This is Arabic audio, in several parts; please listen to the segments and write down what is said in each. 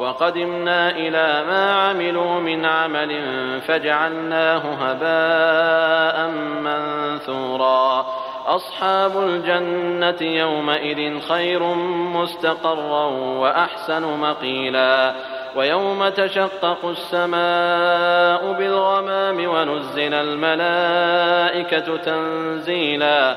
وقدمنا إلى ما عملوا من عمل فجعلناه هباء منثورا. أصحاب الجنة يومئذ خير مستقرا وأحسن مقيلا. ويوم تشقق السماء بالغمام ونزل الملائكة تنزيلا.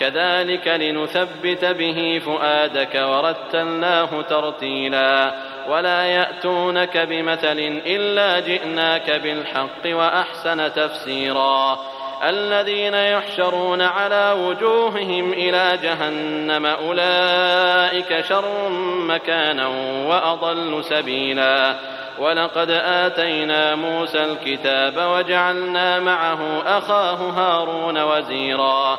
كذلك لنثبت به فؤادك ورتلناه ترتيلا. ولا يأتونك بمثل إلا جئناك بالحق وأحسن تفسيرا. الذين يحشرون على وجوههم إلى جهنم أولئك شر مكانا وأضل سبيلا. ولقد آتينا موسى الكتاب وجعلنا معه أخاه هارون وزيرا.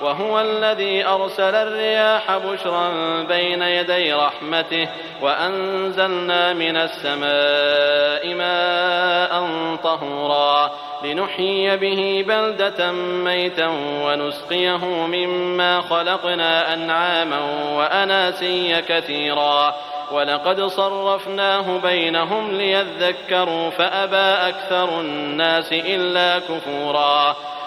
وهو الذي أرسل الرياح بشرا بين يدي رحمته وأنزلنا من السماء ماء طهورا لنحيي به بلدة ميتا ونسقيه مما خلقنا أنعاما وأناسيا كثيرا ولقد صرفناه بينهم ليذكروا فأبى أكثر الناس إلا كفورا